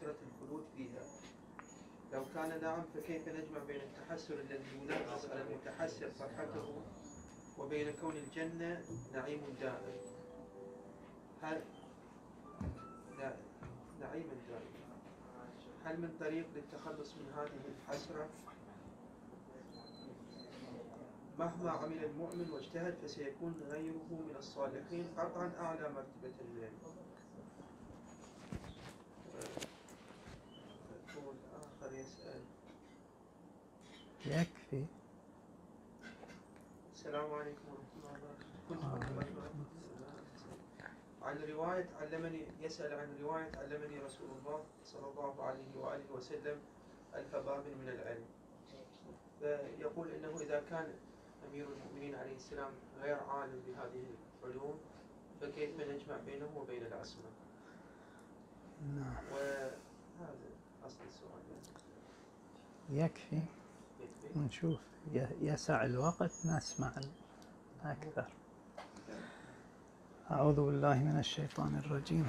فكرة الخلود فيها. لو كان نعم فكيف نجمع بين التحسر الذي ينغص على المتحسر فرحته وبين كون الجنة نعيم دائم؟ هل لا نعيما دائما هل من طريق للتخلص من هذه الحسرة؟ مهما عمل المؤمن واجتهد فسيكون غيره من الصالحين قطعا أعلى مرتبة منه يقول آخر يسأل يكفي. السلام عليكم ورحمة الله وبركاته. عن رواية علمني يسأل عن رواية علمني رسول الله صلى الله عليه وآله وسلم ألف باب من العلم. فيقول إنه إذا كان أمير المؤمنين عليه السلام غير عالم بهذه العلوم فكيف نجمع بينه وبين الأسماء؟ نعم. وهذا أصل السؤال. يكفي؟ ونشوف يسع الوقت نسمع أكثر. أعوذ بالله من الشيطان الرجيم.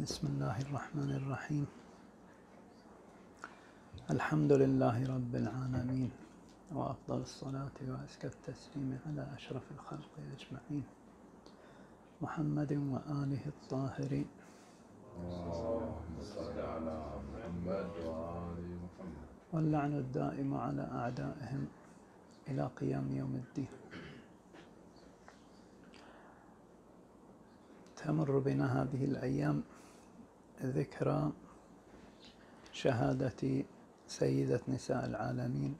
بسم الله الرحمن الرحيم. الحمد لله رب العالمين وأفضل الصلاة وأزكى التسليم على أشرف الخلق أجمعين. محمد وآله الطاهرين. اللهم صل على محمد وآل محمد. واللعن الدائم على أعدائهم إلى قيام يوم الدين. تمر بنا هذه الأيام ذكرى شهادة سيدة نساء العالمين.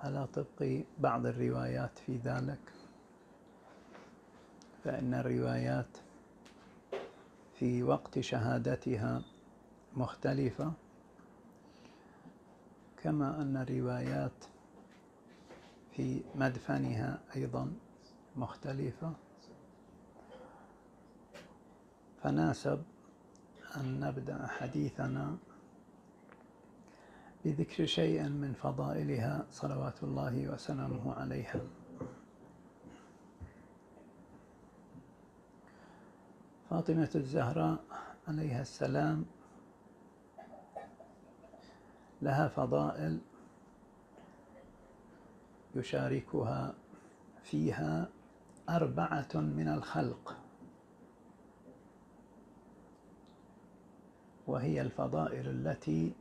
على طبق بعض الروايات في ذلك فإن الروايات في وقت شهادتها مختلفة. كما أن الروايات في مدفنها أيضا مختلفة. فناسب أن نبدأ حديثنا بذكر شيء من فضائلها صلوات الله وسلامه عليها. فاطمة الزهراء عليها السلام لها فضائل يشاركها فيها أربعة من الخلق. وهي الفضائل التي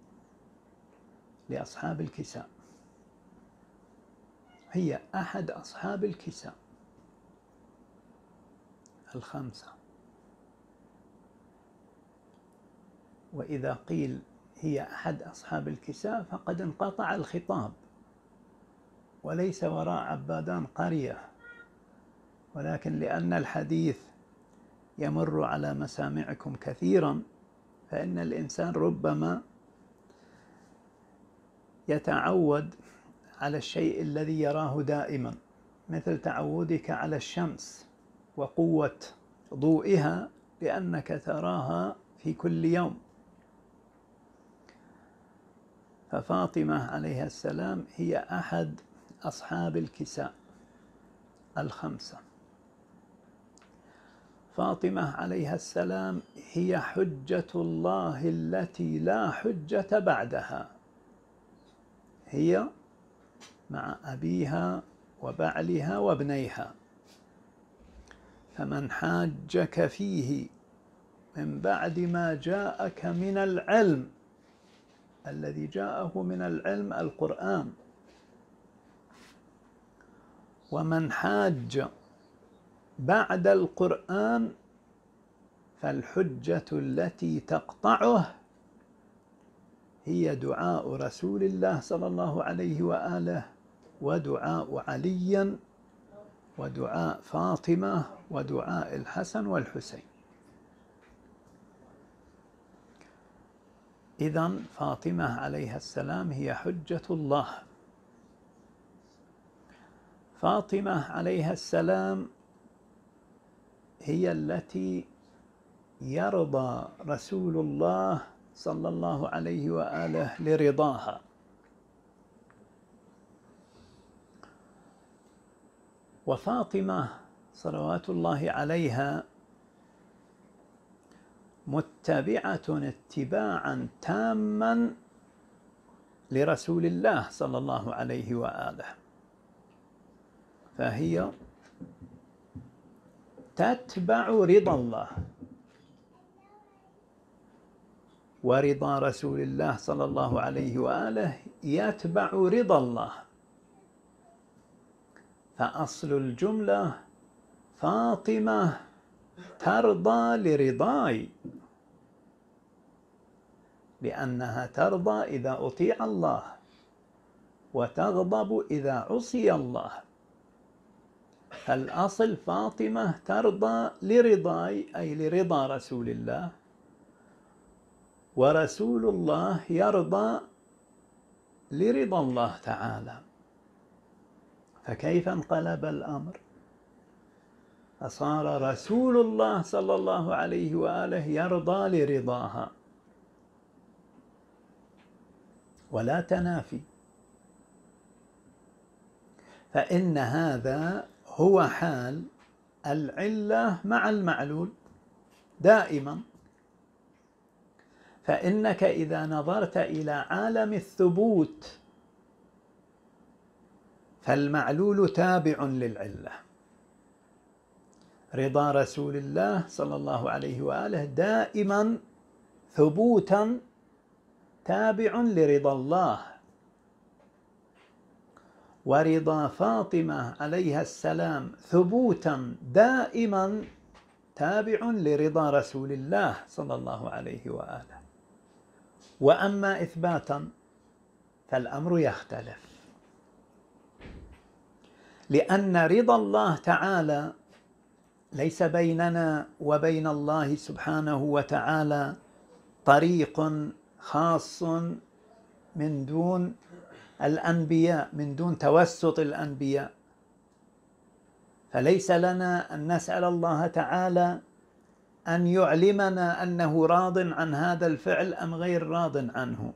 لأصحاب الكساء. هي أحد أصحاب الكساء. الخمسة. وإذا قيل هي أحد أصحاب الكساء فقد انقطع الخطاب. وليس وراء عبادان قرية. ولكن لأن الحديث يمر على مسامعكم كثيرا فإن الإنسان ربما يتعود على الشيء الذي يراه دائما مثل تعودك على الشمس وقوة ضوئها لأنك تراها في كل يوم. ففاطمة عليها السلام هي أحد أصحاب الكساء الخمسة. فاطمة عليها السلام هي حجة الله التي لا حجة بعدها. هي مع أبيها وبعلها وابنيها. فمن حاجك فيه من بعد ما جاءك من العلم الذي جاءه من العلم القرآن. ومن حاج بعد القرآن فالحجة التي تقطعه هي دعاء رسول الله صلى الله عليه وآله ودعاء علي ودعاء فاطمة ودعاء الحسن والحسين. إذا فاطمة عليها السلام هي حجة الله. فاطمة عليها السلام هي التي يرضى رسول الله صلى الله عليه وآله لرضاها. وفاطمة صلوات الله عليها متبعة اتباعا تاما لرسول الله صلى الله عليه وآله. فهي تتبع رضا الله ورضا رسول الله صلى الله عليه وآله يتبع رضا الله. فأصل الجملة فاطمة ترضى لرضاي. لأنها ترضى إذا أطيع الله وتغضب إذا عصي الله. فالأصل فاطمة ترضى لرضاي أي لرضا رسول الله. ورسول الله يرضى لرضا الله تعالى. فكيف انقلب الأمر؟ فصار رسول الله صلى الله عليه وآله يرضى لرضاها. ولا تنافي. فإن هذا هو حال العلة مع المعلول دائما. فإنك إذا نظرت إلى عالم الثبوت فالمعلول تابع للعلة. رضا رسول الله صلى الله عليه وآله دائما ثبوتا تابع لرضا الله. ورضا فاطمة عليها السلام ثبوتا دائما تابع لرضا رسول الله صلى الله عليه وآله. وأما إثباتا فالأمر يختلف. لأن رضا الله تعالى ليس بيننا وبين الله سبحانه وتعالى طريق خاص من دون الأنبياء من دون توسط الأنبياء. فليس لنا أن نسأل الله تعالى أن يعلمنا أنه راض عن هذا الفعل أم غير راض عنه.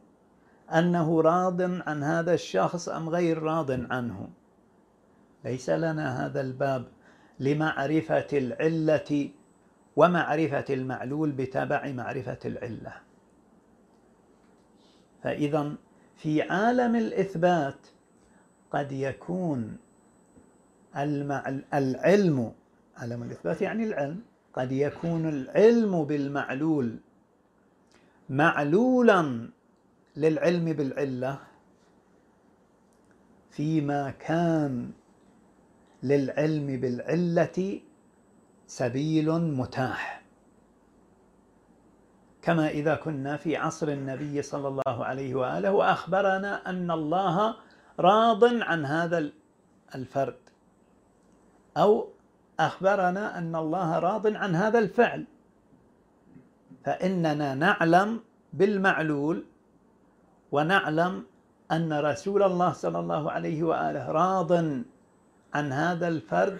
أنه راض عن هذا الشخص أم غير راض عنه. ليس لنا هذا الباب لمعرفة العلة ومعرفة المعلول بتبع معرفة العلة. فإذا في عالم الإثبات قد يكون العلم عالم الإثبات يعني العلم قد يكون العلم بالمعلول معلولا للعلم بالعلة فيما كان للعلم بالعلة سبيل متاح. كما إذا كنا في عصر النبي صلى الله عليه وآله وأخبرنا أن الله راض عن هذا الفرد. أو أخبرنا أن الله راض عن هذا الفعل. فإننا نعلم بالمعلول ونعلم أن رسول الله صلى الله عليه وآله راض عن هذا الفرد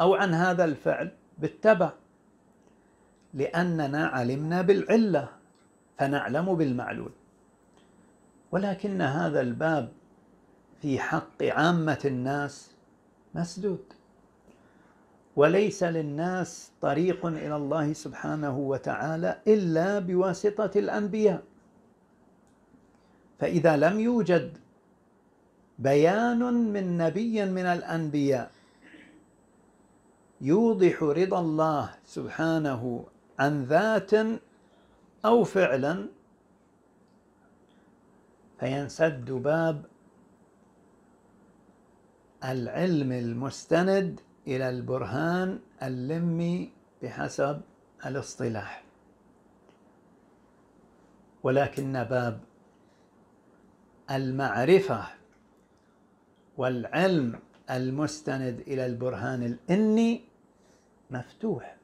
أو عن هذا الفعل بالتبع. لأننا علمنا بالعلة فنعلم بالمعلول. ولكن هذا الباب في حق عامة الناس مسدود. وليس للناس طريق إلى الله سبحانه وتعالى إلا بواسطة الأنبياء. فإذا لم يوجد بيان من نبي من الأنبياء يوضح رضا الله سبحانه عن ذات أو فعلا فينسد باب العلم المستند إلى البرهان اللمي بحسب الاصطلاح. ولكن باب المعرفة والعلم المستند إلى البرهان الإني مفتوح.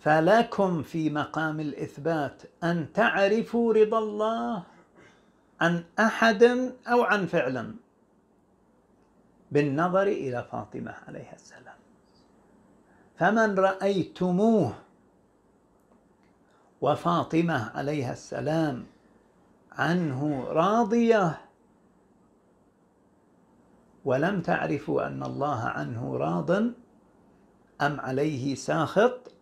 فلكم في مقام الإثبات أن تعرفوا رضا الله عن أحد أو عن فعل. بالنظر إلى فاطمة عليها السلام. فمن رأيتموه وفاطمة عليها السلام عنه راضية ولم تعرفوا أن الله عنه راض أم عليه ساخط؟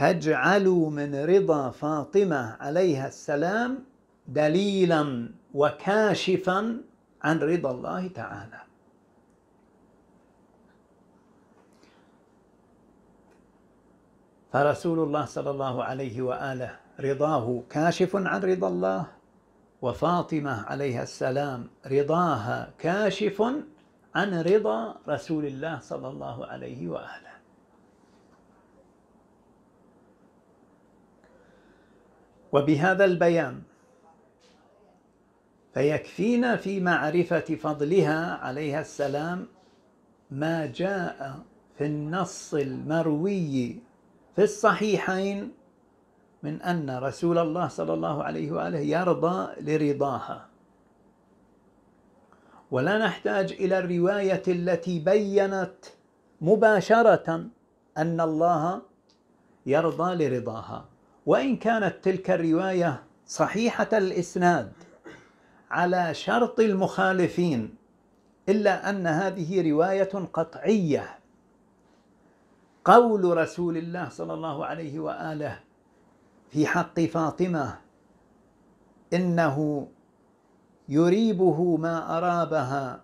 فاجعلوا من رضا فاطمة عليها السلام دليلا وكاشفا عن رضا الله تعالى. فرسول الله صلى الله عليه وآله رضاه كاشف عن رضا الله وفاطمة عليها السلام رضاها كاشف عن رضا رسول الله صلى الله عليه وآله. وبهذا البيان فيكفينا في معرفة فضلها عليها السلام ما جاء في النص المروي في الصحيحين من أن رسول الله صلى الله عليه وآله يرضى لرضاها. ولا نحتاج إلى الرواية التي بينت مباشرة أن الله يرضى لرضاها. وإن كانت تلك الرواية صحيحة الإسناد على شرط المخالفين إلا أن هذه رواية قطعية. قول رسول الله صلى الله عليه وآله في حق فاطمة إنه يريبه ما أرابها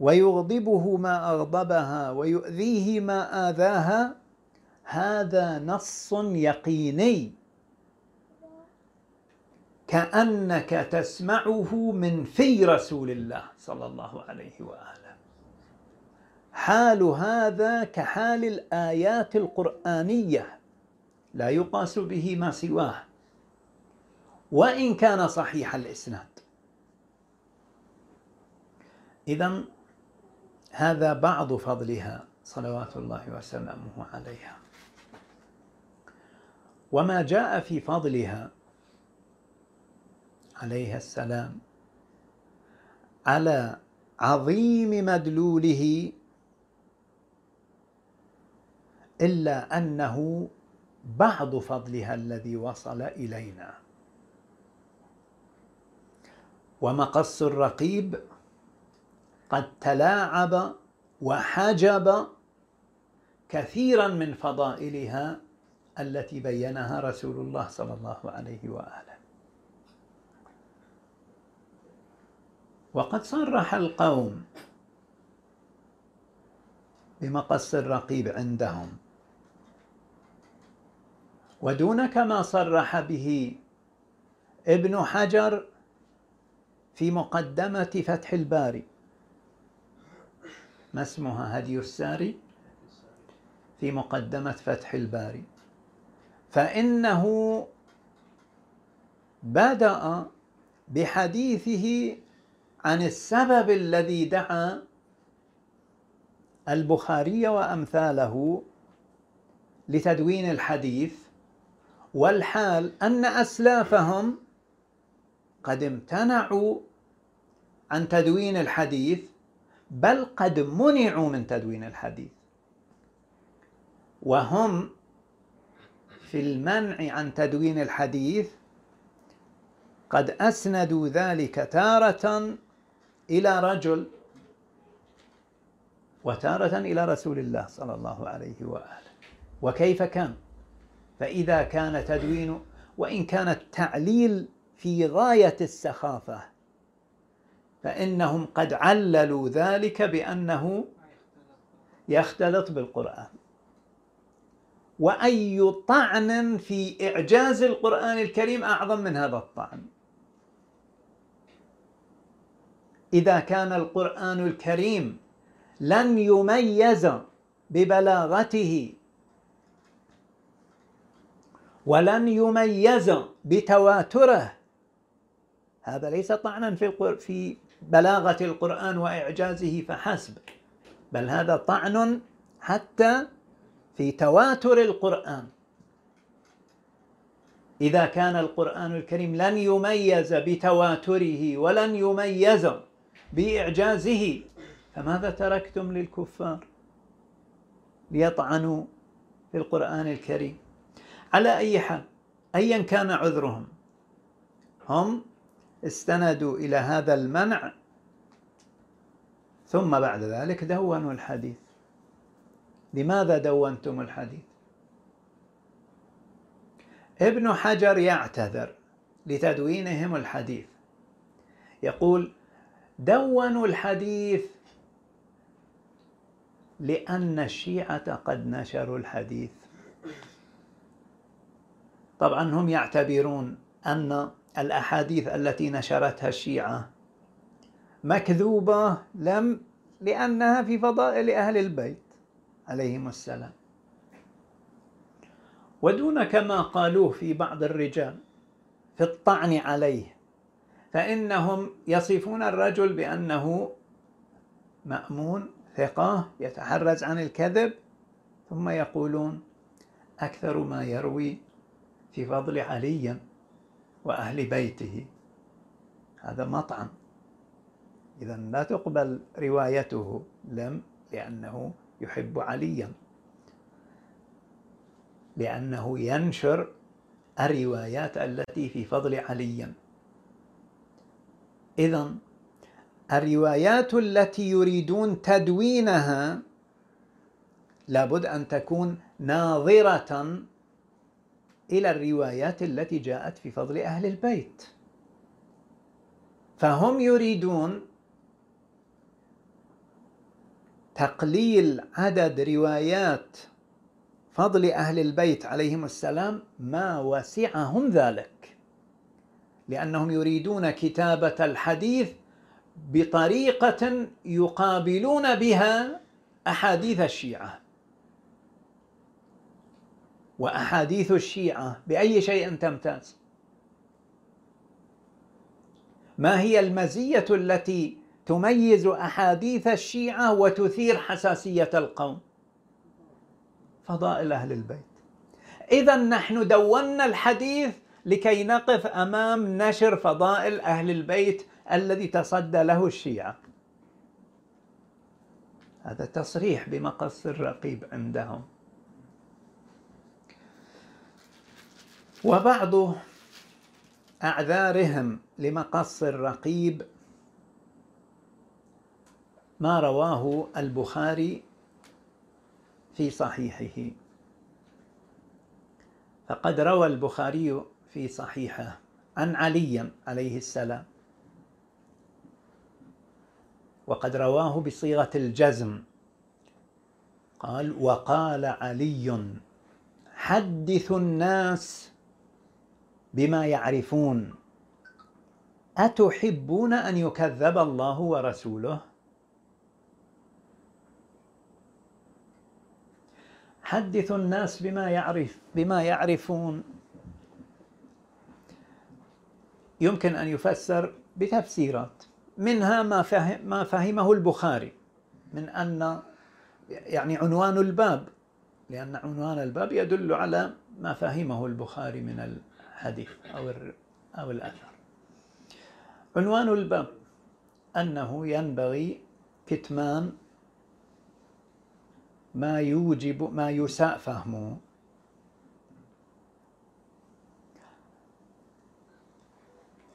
ويغضبه ما أغضبها ويؤذيه ما آذاها هذا نص يقيني. كأنك تسمعه من في رسول الله صلى الله عليه وآله. حال هذا كحال الآيات القرآنية. لا يقاس به ما سواه. وإن كان صحيح الإسناد. إذا هذا بعض فضلها صلوات الله وسلامه عليها. وما جاء في فضلها. عليها السلام. على عظيم مدلوله. إلا أنه بعض فضلها الذي وصل إلينا. ومقص الرقيب قد تلاعب وحجب كثيرا من فضائلها. التي بينها رسول الله صلى الله عليه وآله. وقد صرح القوم بمقص الرقيب عندهم. ودون كما صرح به ابن حجر في مقدمة فتح الباري ما اسمها هدي الساري؟ في مقدمة فتح الباري. فإنه بدأ بحديثه عن السبب الذي دعا البخاري وأمثاله لتدوين الحديث والحال أن أسلافهم قد امتنعوا عن تدوين الحديث بل قد منعوا من تدوين الحديث. وهم في المنع عن تدوين الحديث قد أسندوا ذلك تارة إلى رجل وتارة إلى رسول الله صلى الله عليه وآله. وكيف كان؟ فإذا كان تدوين وإن كان التعليل في غاية السخافة فإنهم قد عللوا ذلك بأنه يختلط بالقرآن. وأي طعن في إعجاز القرآن الكريم أعظم من هذا الطعن. إذا كان القرآن الكريم لن يميز ببلاغته ولن يميز بتواتره هذا ليس طعنا في في بلاغة القرآن وإعجازه فحسب بل هذا طعن حتى في تواتر القرآن. إذا كان القرآن الكريم لن يميز بتواتره ولن يميز بإعجازه فماذا تركتم للكفار ليطعنوا في القرآن الكريم؟ على أي حال أيا كان عذرهم هم استندوا إلى هذا المنع ثم بعد ذلك دونوا الحديث. لماذا دونتم الحديث؟ ابن حجر يعتذر لتدوينهم الحديث. يقول دونوا الحديث لأن الشيعة قد نشروا الحديث. طبعا هم يعتبرون أن الأحاديث التي نشرتها الشيعة مكذوبة لم لأنها في فضائل أهل البيت. عليهم السلام. ودون كما قالوه في بعض الرجال في الطعن عليه فإنهم يصفون الرجل بأنه مأمون ثقة يتحرز عن الكذب ثم يقولون أكثر ما يروي في فضل علي وأهل بيته. هذا مطعم إذا لا تقبل روايته لم لأنه يحب عليا لأنه ينشر الروايات التي في فضل علي إذا الروايات التي يريدون تدوينها لابد أن تكون ناظرة إلى الروايات التي جاءت في فضل أهل البيت. فهم يريدون تقليل عدد روايات فضل أهل البيت عليهم السلام ما وسعهم ذلك. لأنهم يريدون كتابة الحديث بطريقة يقابلون بها أحاديث الشيعة. وأحاديث الشيعة بأي شيء تمتاز ما هي المزية التي تميز أحاديث الشيعة وتثير حساسية القوم. فضائل أهل البيت. إذا نحن دونا الحديث لكي نقف أمام نشر فضائل أهل البيت الذي تصدى له الشيعة. هذا تصريح بمقص الرقيب عندهم. وبعض أعذارهم لمقص الرقيب ما رواه البخاري في صحيحه. فقد روى البخاري في صحيحه عن علي عليه السلام. وقد رواه بصيغة الجزم. قال وقال علي حدثوا الناس بما يعرفون. أتحبون أن يكذب الله ورسوله؟ حدثوا الناس بما يعرف بما يعرفون. يمكن أن يفسر بتفسيرات. منها ما فهم ما فهمه البخاري من أن يعني عنوان الباب لأن عنوان الباب يدل على ما فهمه البخاري من الحديث أو أو الأثر. عنوان الباب أنه ينبغي كتمان ما يوجب ما يساء فهمه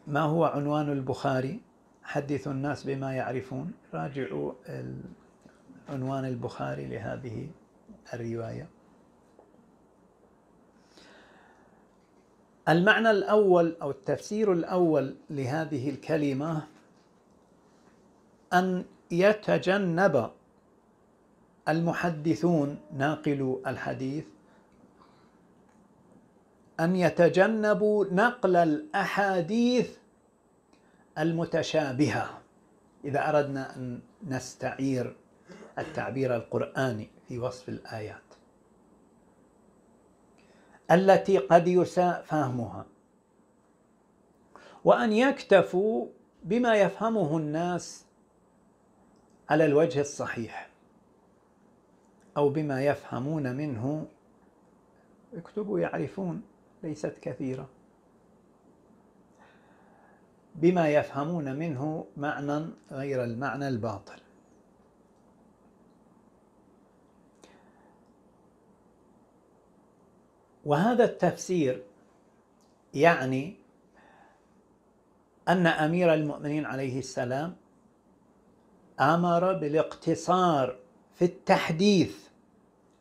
ما هو عنوان البخاري؟ حدثوا الناس بما يعرفون. راجعوا عنوان البخاري لهذه الرواية. المعنى الأول أو التفسير الأول لهذه الكلمة أن يتجنب المحدثون ناقلو الحديث أن يتجنبوا نقل الأحاديث المتشابهة. إذا أردنا أن نستعير التعبير القرآني في وصف الآيات التي قد يساء فهمها وأن يكتفوا بما يفهمه الناس على الوجه الصحيح. أو بما يفهمون منه اكتبوا يعرفون ليست كثيرة. بما يفهمون منه معنى غير المعنى الباطل. وهذا التفسير يعني أن أمير المؤمنين عليه السلام آمر بالاقتصار في التحديث.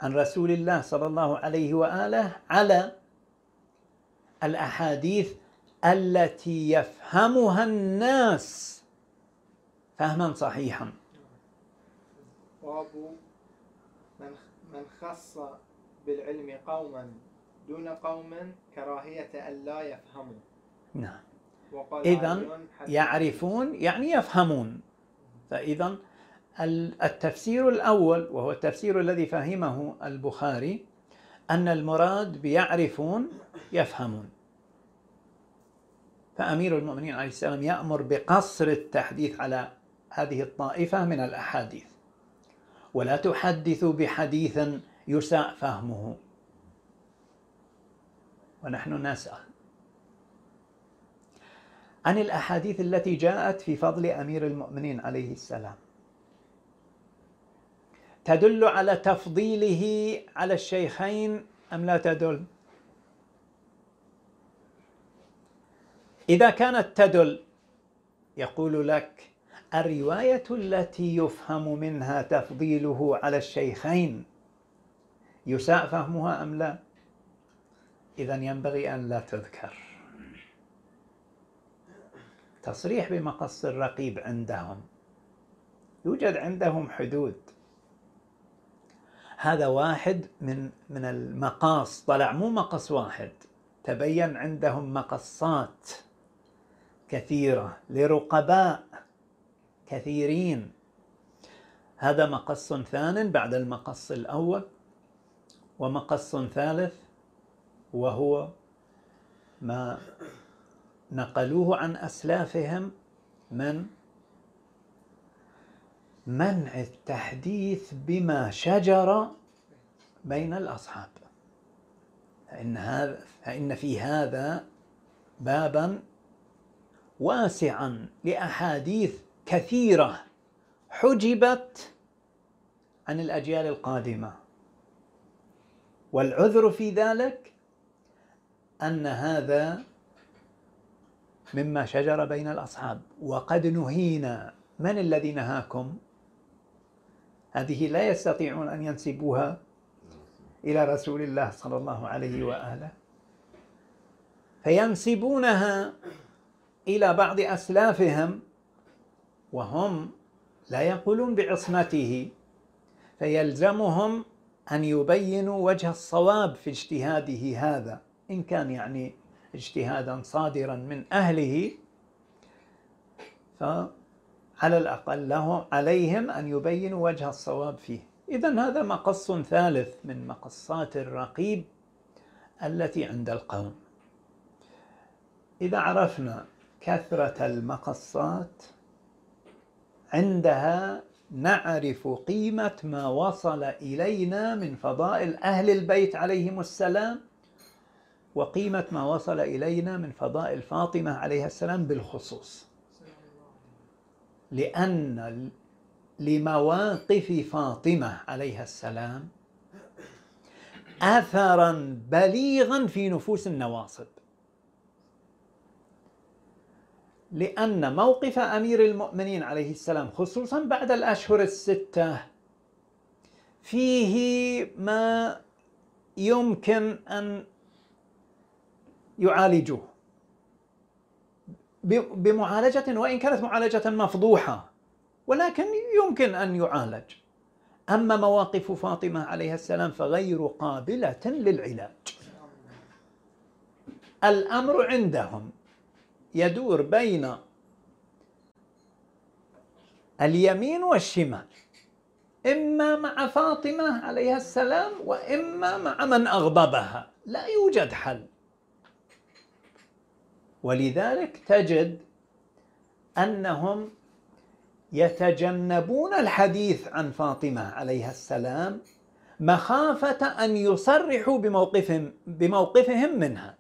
عن رسول الله صلى الله عليه وآله على الأحاديث التي يفهمها الناس. فهما صحيحا. باب من من خص بالعلم قوما دون قوم كراهية أن لا يفهموا. نعم. حتى- يعرفون يعني يفهمون. فإذا التفسير الأول وهو التفسير الذي فهمه البخاري أن المراد بيعرفون يفهمون. فأمير المؤمنين عليه السلام يأمر بقصر التحديث على هذه الطائفة من الأحاديث. ولا تحدثوا بحديث يساء فهمه. ونحن نسأل. عن الأحاديث التي جاءت في فضل أمير المؤمنين عليه السلام. تدل على تفضيله على الشيخين أم لا تدل؟ إذا كانت تدل يقول لك الرواية التي يفهم منها تفضيله على الشيخين يساء فهمها أم لا؟ إذا ينبغي أن لا تذكر تصريح بمقص الرقيب عندهم يوجد عندهم حدود هذا واحد من من المقاص. طلع مو مقص واحد. تبين عندهم مقصات كثيرة لرقباء كثيرين. هذا مقص ثان بعد المقص الأول ومقص ثالث وهو ما نقلوه عن أسلافهم من منع التحديث بما شجر بين الأصحاب. فإن هذا فإن في هذا بابا واسعا لأحاديث كثيرة حجبت عن الأجيال القادمة. والعذر في ذلك أن هذا مما شجر بين الأصحاب. وقد نهينا من الذي نهاكم؟ هذه لا يستطيعون أن ينسبوها إلى رسول الله صلى الله عليه وآله. فينسبونها إلى بعض أسلافهم وهم لا يقولون بعصمته فيلزمهم أن يبينوا وجه الصواب في اجتهاده هذا. إن كان يعني اجتهادا صادرا من أهله فعلى الأقل له عليهم أن يبينوا وجه الصواب فيه. إذا هذا مقص ثالث من مقصات الرقيب التي عند القوم. إذا عرفنا كثرة المقصات عندها نعرف قيمة ما وصل إلينا من فضائل أهل البيت عليهم السلام وقيمة ما وصل إلينا من فضائل فاطمة عليها السلام بالخصوص. لأن لمواقف فاطمة عليها السلام أثرا بليغا في نفوس النواصب. لأن موقف أمير المؤمنين عليه السلام خصوصا بعد الأشهر الستة فيه ما يمكن أن يعالجوه. بمعالجة وإن كانت معالجة مفضوحة ولكن يمكن أن يعالج. أما مواقف فاطمة عليها السلام فغير قابلة للعلاج. الأمر عندهم يدور بين اليمين والشمال إما مع فاطمة عليها السلام وإما مع من أغضبها. لا يوجد حل. ولذلك تجد أنهم يتجنبون الحديث عن فاطمة عليها السلام مخافة أن يصرحوا بموقفهم بموقفهم منها.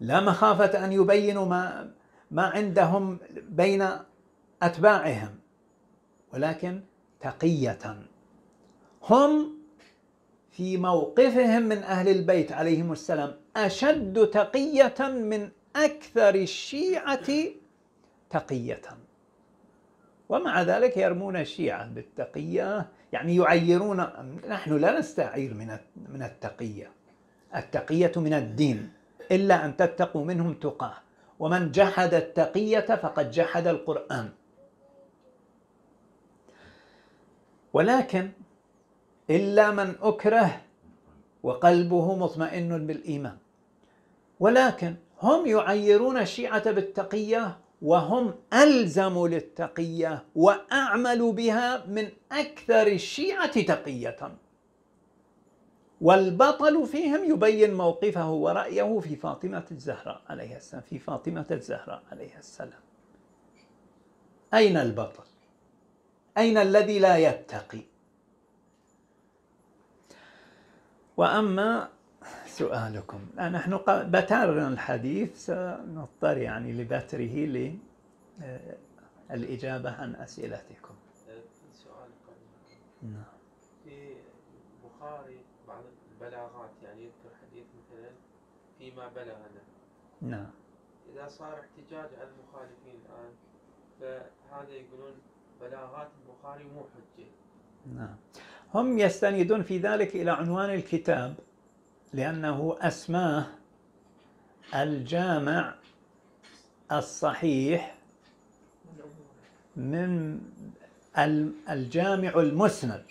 لا مخافة أن يبينوا ما ما عندهم بين أتباعهم ولكن تقية. هم في موقفهم من أهل البيت عليهم السلام أشد تقية من أكثر الشيعة تقية. ومع ذلك يرمون الشيعة بالتقية يعني يعيرون نحن لا نستعير من من التقية. التقية من الدين إلا أن تتقوا منهم تقاة. ومن جحد التقية فقد جحد القرآن. ولكن إلا من أكره وقلبه مطمئن بالإيمان ولكن هم يعيرون الشيعة بالتقية وهم ألزم للتقية وأعمل بها من أكثر الشيعة تقية والبطل فيهم يبين موقفه ورأيه في فاطمة الزهراء عليها السلام في فاطمة الزهراء عليها السلام أين البطل؟ أين الذي لا يتقي؟ وأما سؤالكم نحن بترنا الحديث سنضطر يعني لبتره للإجابة عن أسئلتكم. سؤال نعم. في البخاري بعض البلاغات يعني يذكر حديث مثلا فيما بلغنا. نعم. إذا صار احتجاج على المخالفين الآن فهذا يقولون بلاغات البخاري مو حجة. نعم. هم يستندون في ذلك إلى عنوان الكتاب لأنه أسماه الجامع الصحيح من الجامع المسند.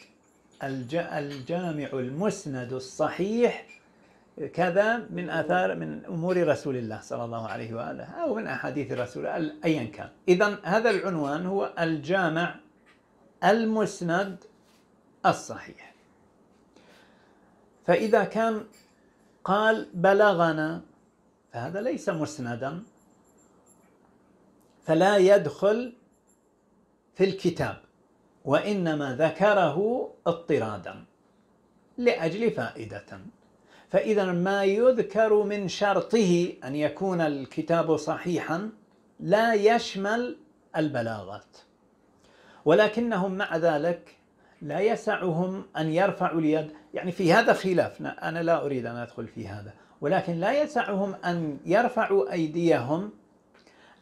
الجامع المسند الصحيح كذا من آثار من أمور رسول الله صلى الله عليه وآله أو من أحاديث الرسول ايا كان. اذا هذا العنوان هو الجامع المسند الصحيح. فإذا كان قال بلغنا فهذا ليس مسندا فلا يدخل في الكتاب وإنما ذكره اضطرادا لأجل فائدة. فإذا ما يذكر من شرطه أن يكون الكتاب صحيحا لا يشمل البلاغات ولكنهم مع ذلك لا يسعهم أن يرفعوا اليد. يعني في هذا خلاف. أنا لا أريد أن أدخل في هذا. ولكن لا يسعهم أن يرفعوا أيديهم.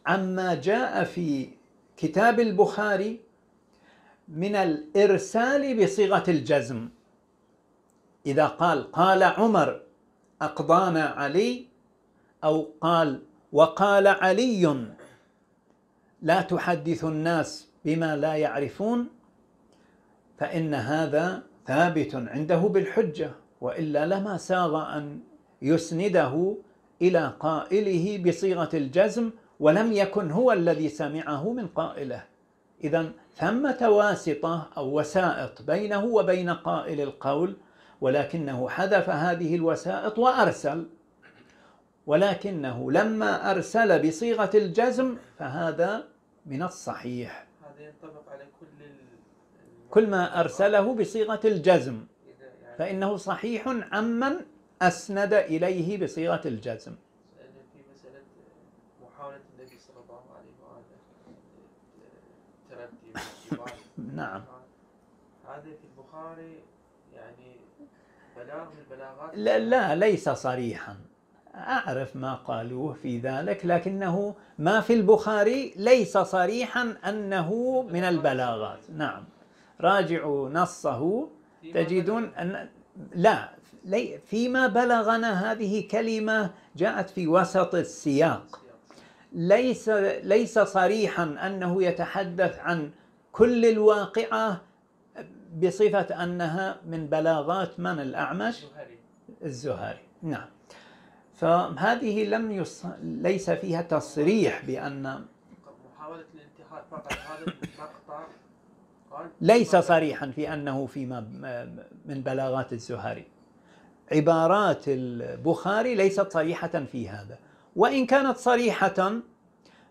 عما جاء في كتاب البخاري من الإرسال بصيغة الجزم. إذا قال قال عمر أقضانا علي؟ أو قال وقال علي لا تحدث الناس بما لا يعرفون؟ فإن هذا ثابت عنده بالحجة وإلا لما ساغ أن يسنده إلى قائله بصيغة الجزم ولم يكن هو الذي سمعه من قائله. اذا ثمة واسطة أو وسائط بينه وبين قائل القول ولكنه حذف هذه الوسائط وأرسل. ولكنه لما أرسل بصيغة الجزم فهذا من الصحيح. هذا ينطبق على كل كل ما أرسله بصيغة الجزم. فإنه صحيح عمن أسند إليه بصيغة الجزم. في مسألة محاولة النبي صلى الله عليه وآله نعم. هذا في البخاري يعني بلاغ من البلاغات لا, لا ليس صريحا. أعرف ما قالوه في ذلك لكنه ما في البخاري ليس صريحا أنه من البلاغات. نعم. راجعوا نصه تجدون أن لا فيما بلغنا هذه كلمة جاءت في وسط السياق. ليس ليس صريحا أنه يتحدث عن كل الواقعة بصفة أنها من بلاغات من الأعمش؟ الزهري. نعم. فهذه لم يص... ليس فيها تصريح بأن محاولة الانتحار فقط هذا ليس صريحا في أنه فيما من بلاغات الزهري. عبارات البخاري ليست صريحة في هذا. وإن كانت صريحة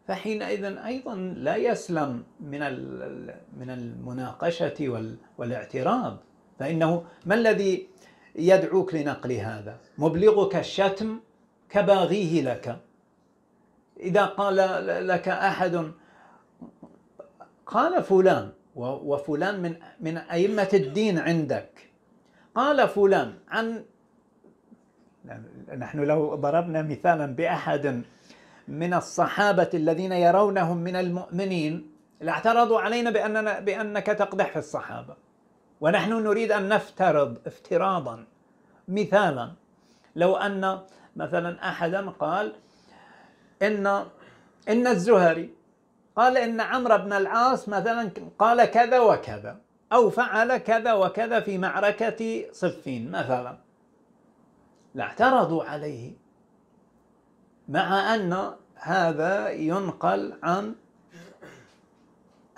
فحينئذ أيضا لا يسلم من من المناقشة وال- والاعتراض. فإنه ما الذي يدعوك لنقل هذا؟ مبلغك الشتم كباغيه لك. إذا قال لك أحد قال فلان وفلان من من أئمة الدين عندك. قال فلان عن نحن لو ضربنا مثالا بأحد من الصحابة الذين يرونهم من المؤمنين لاعترضوا علينا بأننا بأنك تقدح في الصحابة. ونحن نريد أن نفترض افتراضا مثالا. لو أن مثلا أحدا قال إن إن الزهري قال إن عمرو بن العاص مثلا قال كذا وكذا أو فعل كذا وكذا في معركة صفين مثلا. لاعترضوا عليه مع أن هذا ينقل عن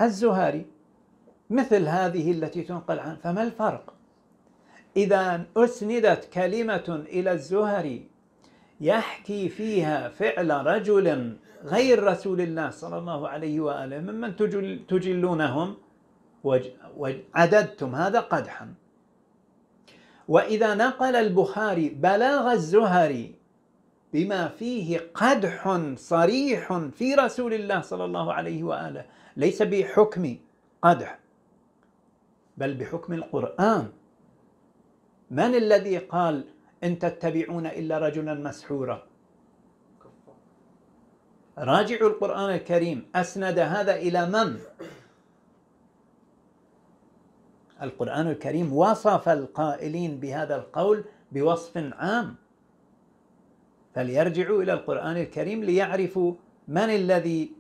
الزهري. مثل هذه التي تنقل عنه فما الفرق؟ إذا أسندت كلمة إلى الزهري يحكي فيها فعل رجل غير رسول الله صلى الله عليه وآله ممن تجل تجلونهم وعددتم هذا قدحا. وإذا نقل البخاري بلاغ الزهري بما فيه قدح صريح في رسول الله صلى الله عليه وآله ليس بحكم قدح بل بحكم القرآن. من الذي قال إن تتبعون إلا رجلا مسحورا راجعوا القرآن الكريم. أسند هذا إلى من؟ القرآن الكريم وصف القائلين بهذا القول بوصف عام. فليرجعوا إلى القرآن الكريم ليعرفوا من الذي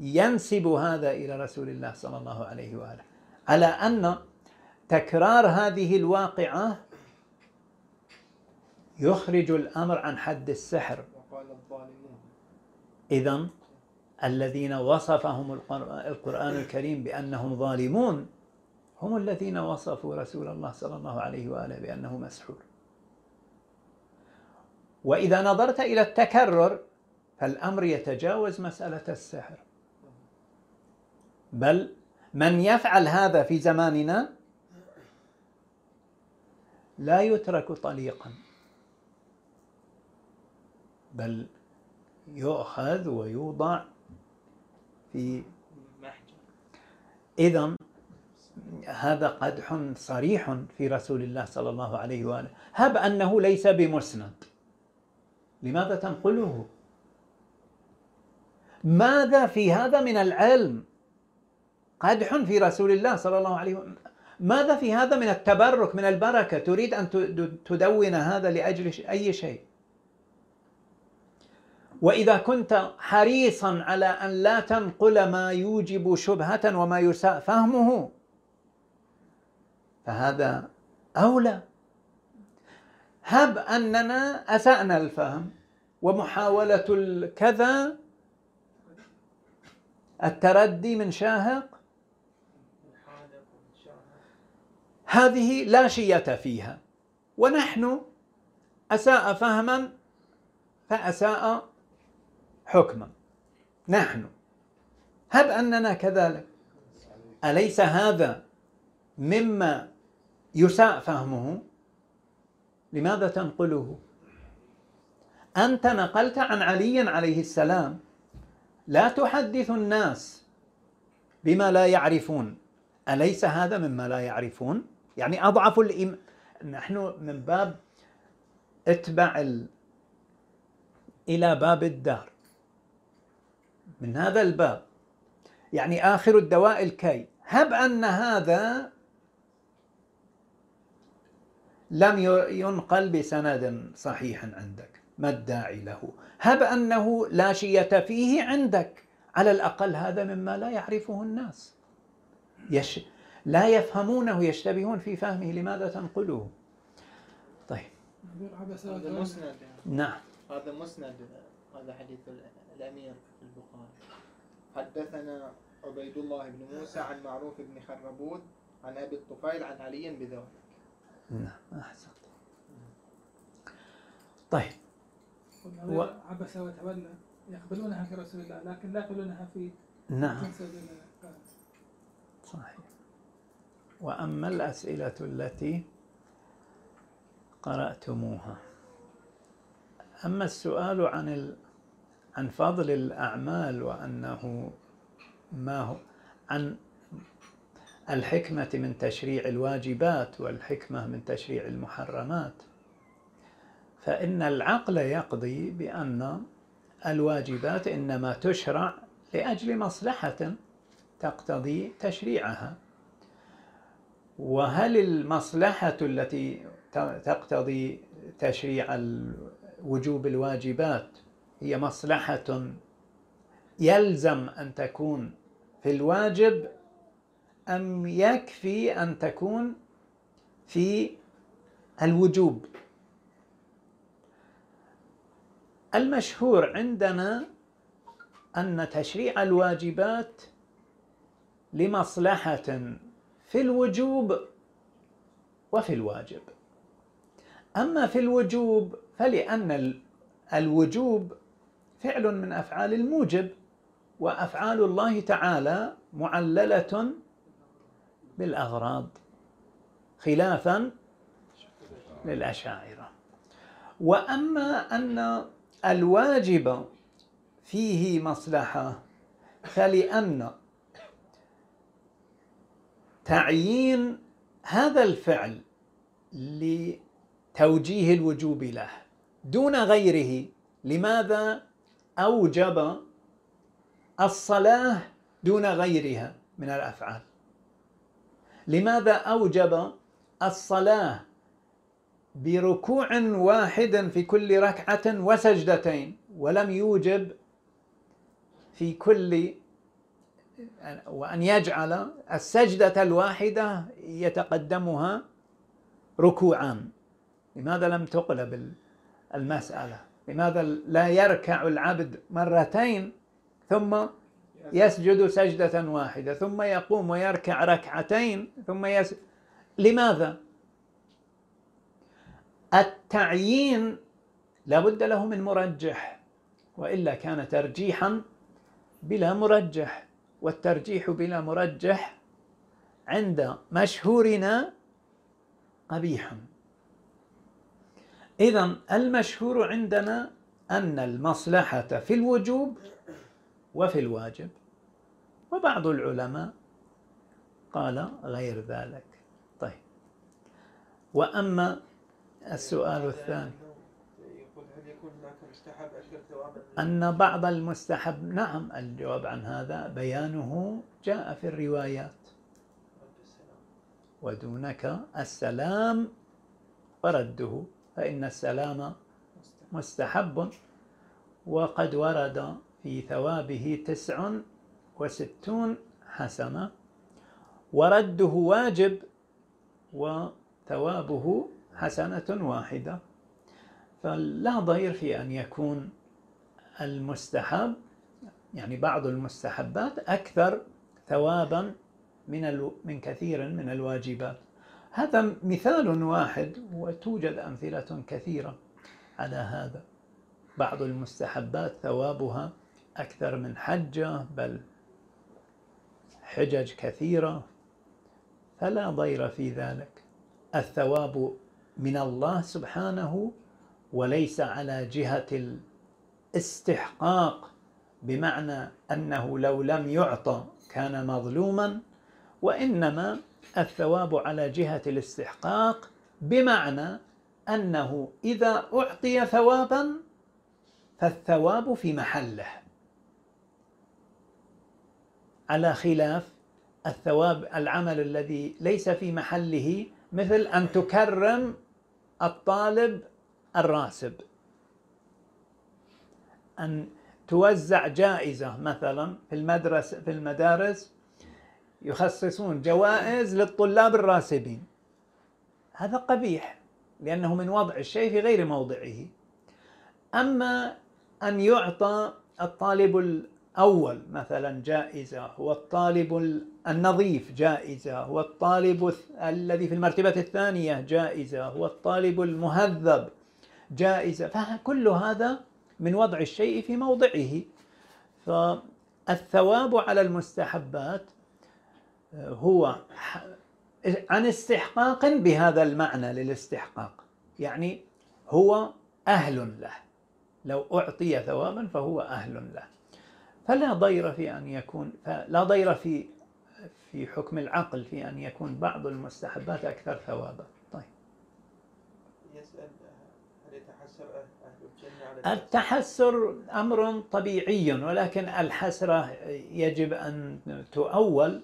ينسب هذا إلى رسول الله صلى الله عليه وآله. على أن تكرار هذه الواقعة يخرج الأمر عن حد السحر. إذا الذين وصفهم القرآن الكريم بأنهم ظالمون هم الذين وصفوا رسول الله صلى الله عليه وآله بأنه مسحور. وإذا نظرت إلى التكرر فالأمر يتجاوز مسألة السحر. بل من يفعل هذا في زماننا لا يترك طليقا. بل يؤخذ ويوضع في إذا هذا قدح صريح في رسول الله صلى الله عليه وآله. هب أنه ليس بمسند. لماذا تنقله؟ ماذا في هذا من العلم؟ قدح في رسول الله صلى الله عليه وسلم ماذا في هذا من التبرك من البركة؟ تريد أن تدون هذا لأجل أي شيء؟ وإذا كنت حريصا على أن لا تنقل ما يوجب شبهة وما يساء فهمه فهذا أولى. هب أننا أسأنا الفهم ومحاولة الكذا التردي من شاهق هذه لا شية فيها. ونحن أساء فهما فأساء حكما. نحن. هب أننا كذلك. أليس هذا مما يساء فهمه لماذا تنقله؟ أنت نقلت عن علي عليه السلام. لا تحدث الناس بما لا يعرفون. أليس هذا مما لا يعرفون؟ يعني أضعف الإيمان نحن من باب اتبع ال... إلى باب الدار. من هذا الباب. يعني آخر الدواء الكي. هب أن هذا لم ينقل بسند صحيح عندك. ما الداعي له؟ هب أنه لا شية فيه عندك. على الأقل هذا مما لا يعرفه الناس. يش لا يفهمونه يشتبهون في فهمه. لماذا تنقله؟ طيب. هذا مسند. نعم. هذا مسند هذا حديث الأمير. البخاري. حدثنا عبيد الله بن موسى عن معروف بن خربود عن أبي الطفيل عن علي بذلك. نعم أحسنت. طيب. و... عبس وتولى. يقبلونها في رسول الله لكن لا يقبلونها في نعم. صحيح. وأما الأسئلة التي قرأتموها. أما السؤال عن. عن فضل الأعمال وأنه ما هو عن الحكمة من تشريع الواجبات والحكمة من تشريع المحرمات. فإن العقل يقضي بأن الواجبات إنما تشرع لأجل مصلحة تقتضي تشريعها. وهل المصلحة التي تقتضي تشريع وجوب الواجبات هي مصلحة يلزم أن تكون في الواجب أم يكفي أن تكون في الوجوب. المشهور عندنا أن تشريع الواجبات لمصلحة في الوجوب وفي الواجب. أما في الوجوب فلأن ال- الوجوب فعل من أفعال الموجب وأفعال الله تعالى معللة بالأغراض خلافا للأشاعرة. وأما أن الواجب فيه مصلحة فلأن تعيين هذا الفعل لتوجيه الوجوب له دون غيره لماذا؟ أوجب الصلاة دون غيرها من الأفعال. لماذا أوجب الصلاة بركوع واحد في كل ركعة وسجدتين ولم يوجب في كل وأن يجعل السجدة الواحدة يتقدمها ركوعان؟ لماذا لم تقلب المسألة لماذا لا يركع العبد مرتين ثم يسجد سجدة واحدة ثم يقوم ويركع ركعتين ثم يس... لماذا؟ التعيين لابد له من مرجح وإلا كان ترجيحا بلا مرجح والترجيح بلا مرجح عند مشهورنا قبيح إذا المشهور عندنا أن المصلحة في الوجوب وفي الواجب. وبعض العلماء قال غير ذلك. طيب. وأما السؤال الثاني. أن بعض المستحب نعم الجواب عن هذا بيانه جاء في الروايات. ودونك السلام ورده. فإن السلام مستحب وقد ورد في ثوابه تسع وستون حسنة. ورده واجب وثوابه حسنة واحدة. فلا ضير في أن يكون المستحب يعني بعض المستحبات أكثر ثوابا من من كثير من الواجبات. هذا مثال واحد وتوجد أمثلة كثيرة على هذا. بعض المستحبات ثوابها أكثر من حجة بل حجج كثيرة فلا ضير في ذلك. الثواب من الله سبحانه وليس على جهة الاستحقاق بمعنى أنه لو لم يعطى كان مظلوما وإنما الثواب على جهة الاستحقاق بمعنى أنه إذا أعطي ثوابا فالثواب في محله. على خلاف الثواب العمل الذي ليس في محله مثل أن تكرم الطالب الراسب. أن توزع جائزة مثلا في المدرسة في المدارس يخصصون جوائز للطلاب الراسبين. هذا قبيح لأنه من وضع الشيء في غير موضعه. أما أن يعطى الطالب الأول مثلا جائزة هو الطالب النظيف جائزة هو الطالب الذي في المرتبة الثانية جائزة هو الطالب المهذب جائزة. فكل هذا من وضع الشيء في موضعه. فالثواب على المستحبات هو عن استحقاق بهذا المعنى للاستحقاق. يعني هو أهل له. لو أعطي ثوابا فهو أهل له. فلا ضير في أن يكون لا ضير في في حكم العقل في أن يكون بعض المستحبات أكثر ثوابا. طيب. يسأل هل يتحسر أهل الجنة على التحسر أمر طبيعي ولكن الحسرة يجب أن تؤول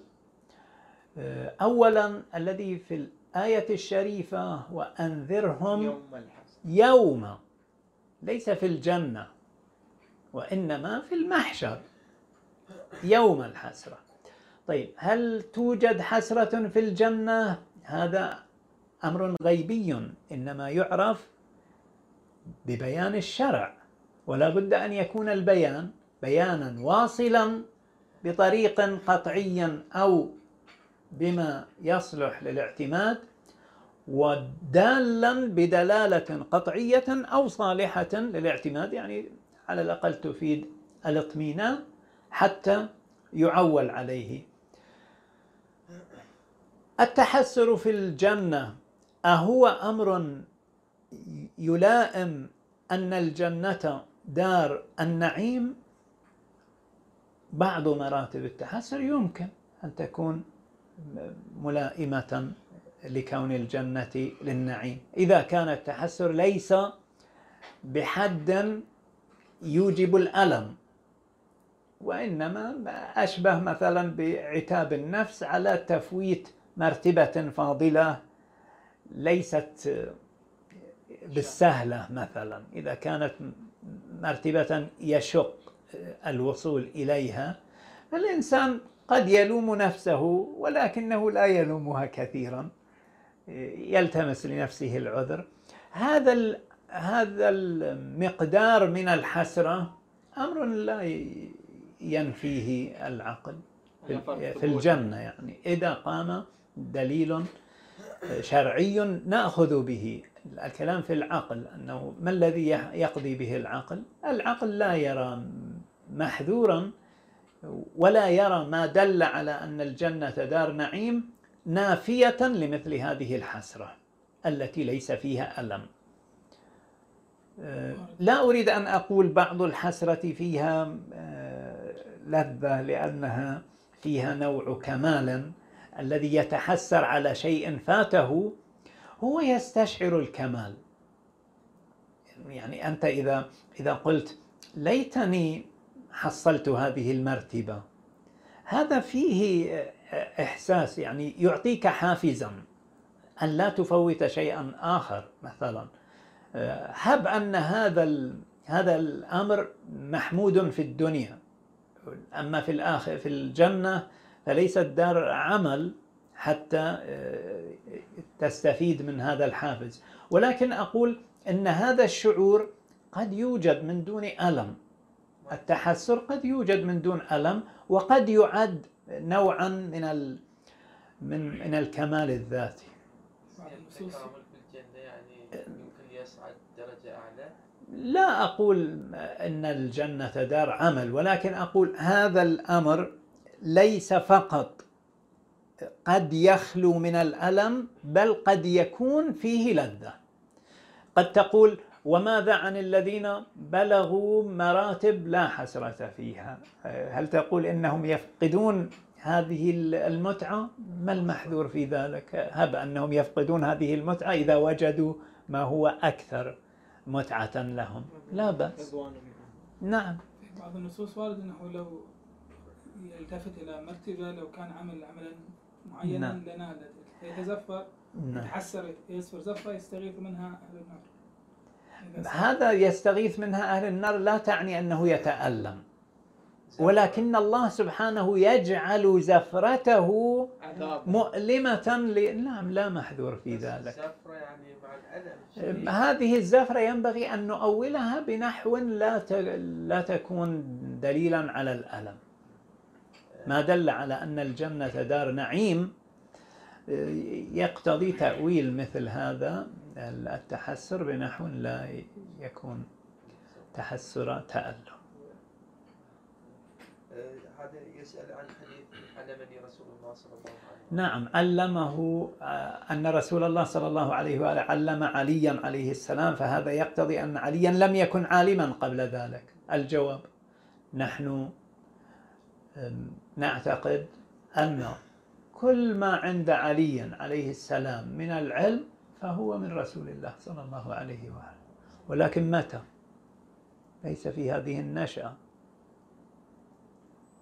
اولا الذي في الآية الشريفة وانذرهم يوم الحسن يوم ليس في الجنة وإنما في المحشر يوم الحسرة. طيب هل توجد حسرة في الجنة؟ هذا أمر غيبي إنما يعرف ببيان الشرع. ولا بد أن يكون البيان بيانا واصلا بطريق قطعي أو بما يصلح للاعتماد ودالا بدلالة قطعية أو صالحة للاعتماد يعني على الأقل تفيد الاطمئنان حتى يعول عليه. التحسر في الجنة أهو أمر يلائم أن الجنة دار النعيم؟ بعض مراتب التحسر يمكن أن تكون ملائمة لكون الجنة للنعيم. إذا كان التحسر ليس بحد يوجب الألم وإنما أشبه مثلا بعتاب النفس على تفويت مرتبة فاضلة ليست بالسهلة مثلا. إذا كانت مرتبة يشق الوصول إليها الإنسان قد يلوم نفسه ولكنه لا يلومها كثيرا يلتمس لنفسه العذر. هذا هذا المقدار من الحسرة أمر لا ينفيه العقل في في الجنة يعني. إذا قام دليل شرعي نأخذ به. الكلام في العقل أنه ما الذي يقضي به العقل؟ العقل لا يرى محذورا ولا يرى ما دل على أن الجنة دار نعيم نافية لمثل هذه الحسرة التي ليس فيها ألم. أه، لا أريد أن أقول بعض الحسرة فيها أه، لذة لأنها فيها نوع كمال الذي يتحسر على شيء فاته هو يستشعر الكمال يعني أنت إذا إذا قلت ليتني حصلت هذه المرتبة. هذا فيه إحساس يعني يعطيك حافزا أن لا تفوت شيئا آخر مثلا. هب أن هذا هذا الأمر محمود في الدنيا. أما في الآخر في الجنة فليست دار عمل حتى آه، تستفيد من هذا الحافز. ولكن أقول إن هذا الشعور قد يوجد من دون ألم. التحسر قد يوجد من دون ألم وقد يعد نوعا من ال من من الكمال الذاتي. يعني الجنة يعني يمكن يصعد درجة أعلى؟ لا أقول إن الجنة دار عمل ولكن أقول هذا الأمر ليس فقط قد يخلو من الألم بل قد يكون فيه لذة. قد تقول وماذا عن الذين بلغوا مراتب لا حسرة فيها؟ هل تقول إنهم يفقدون هذه المتعة؟ ما المحذور في ذلك؟ هب أنهم يفقدون هذه المتعة إذا وجدوا ما هو أكثر متعة لهم. لا رضوان نعم. في بعض النصوص وارد أنه لو يلتفت إلى مرتبة لو كان عمل عملا معينا نعم. لنالت. يتزفر نعم. يتحسر يصفر زفره يستغيث منها أهل النار. إذا هذا يستغيث منها أهل النار لا تعني أنه يتألم. ولكن الله سبحانه يجعل زفرته مؤلمة ل... نعم لا محذور في ذلك. يعني مع. هذه الزفرة ينبغي أن نؤولها بنحو لا ت... لا تكون دليلا على الألم. ما دل على أن الجنة دار نعيم يقتضي تأويل مثل هذا. التحسر بنحو لا يكون تحسر تألم. آه، هذا يسأل عن حديث علمني رسول الله صلى الله عليه وسلم. نعم علمه آه، أن رسول الله صلى الله عليه وآله علم عليا عليه السلام فهذا يقتضي أن عليا لم يكن عالما قبل ذلك. الجواب نحن نعتقد أن كل ما عند علي عليه السلام من العلم فهو من رسول الله صلى الله عليه وآله. ولكن متى؟ ليس في هذه النشأة.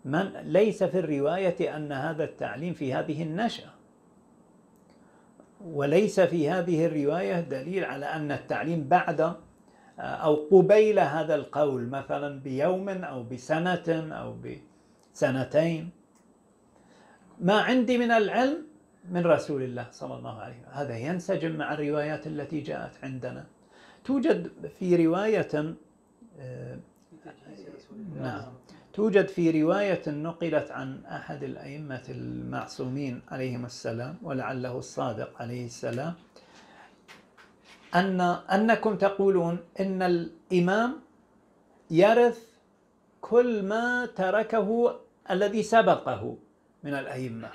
من ليس في الرواية أن هذا التعليم في هذه النشأة. وليس في هذه الرواية دليل على أن التعليم بعد أو قبيل هذا القول مثلا بيوم أو بسنة أو بسنتين. ما عندي من العلم من رسول الله صلى الله عليه وسلم. هذا ينسجم مع الروايات التي جاءت عندنا. توجد في رواية آه، نعم. توجد في رواية نقلت عن أحد الأئمة المعصومين عليهم السلام ولعله الصادق عليه السلام أن أنكم تقولون إن الإمام يرث كل ما تركه الذي سبقه من الأئمة.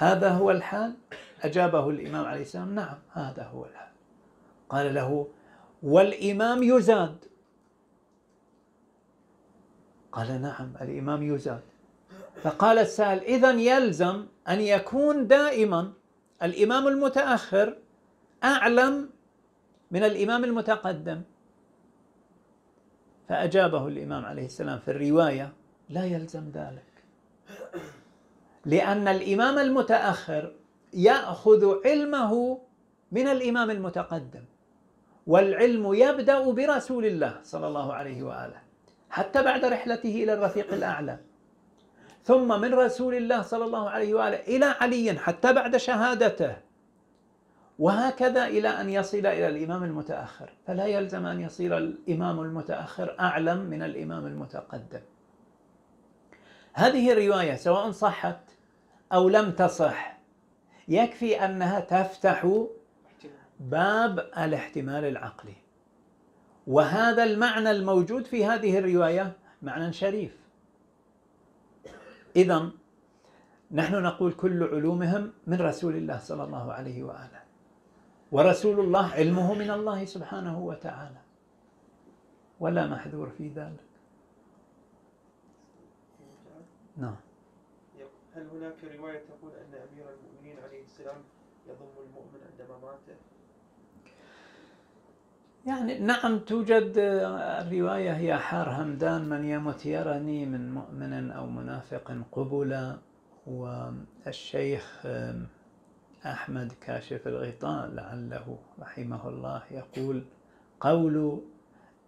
هذا هو الحال؟ أجابه الإمام عليه السلام نعم هذا هو الحال. قال له والإمام يزاد. قال نعم الإمام يزاد. فقال السائل إذا يلزم أن يكون دائما الإمام المتأخر أعلم من الإمام المتقدم. فأجابه الإمام عليه السلام في الرواية لا يلزم ذلك. لأن الإمام المتأخر يأخذ علمه من الإمام المتقدم والعلم يبدأ برسول الله صلى الله عليه وآله حتى بعد رحلته إلى الرفيق الأعلى. ثم من رسول الله صلى الله عليه وآله إلى علي حتى بعد شهادته. وهكذا إلى أن يصل إلى الإمام المتأخر. فلا يلزم أن يصير الإمام المتأخر أعلم من الإمام المتقدم. هذه الرواية سواء صحت أو لم تصح يكفي أنها تفتح باب الاحتمال العقلي. وهذا المعنى الموجود في هذه الرواية معنى شريف. إذا نحن نقول كل علومهم من رسول الله صلى الله عليه وآله ورسول الله علمه من الله سبحانه وتعالى ولا محذور في ذلك. نعم. هل هناك رواية تقول أن أمير المؤمنين عليه السلام يضم المؤمن عندما مات؟ يعني نعم توجد الرواية هي حار همدان. من يمت يرني من مؤمن أو منافق قبلا والشيخ أحمد كاشف الغطاء لعله رحمه الله يقول قول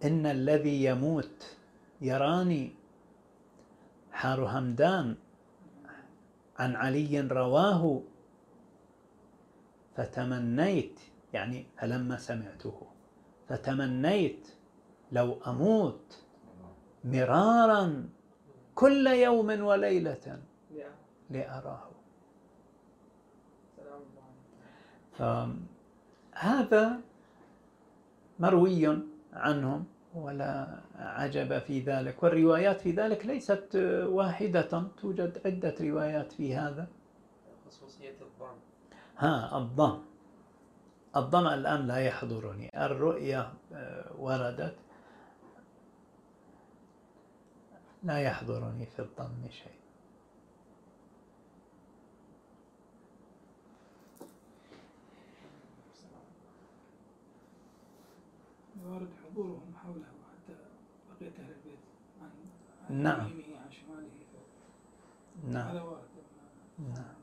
إن الذي يموت يراني حار همدان عن علي رواه فتمنيت يعني فلما سمعته فتمنيت لو أموت مرارا كل يوم سلام الله فهذا مروي عنهم ولا عجب في ذلك. والروايات في ذلك ليست واحدة توجد عدة روايات في هذا. خصوصية الضم. ها الضم. الضم الآن لا يحضرني. الرؤية آه، وردت. لا يحضرني في الضم شيء. وارد حضورهم حوله حتى بقية أهل البيت عن عن نعم. شماله نعم. نعم.